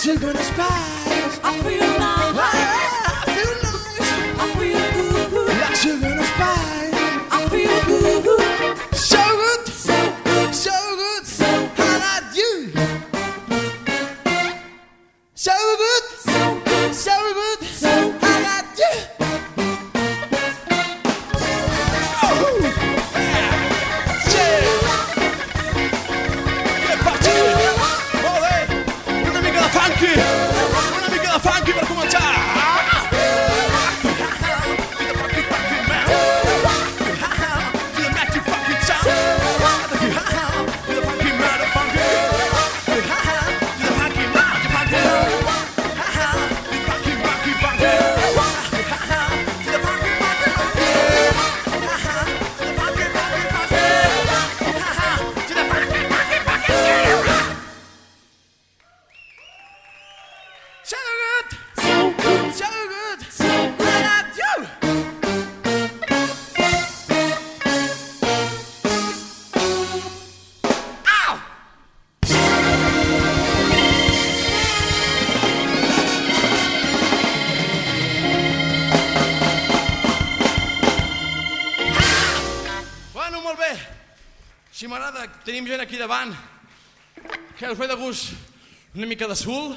you're spies. I feel nice. Ah, I feel nice. I feel good. good. Like children are. I feel good. So good. So. So good. So how about you? So good. So good. So good. Si m'agrada, tenim gent aquí davant. Que us ve de gust una mica de sul,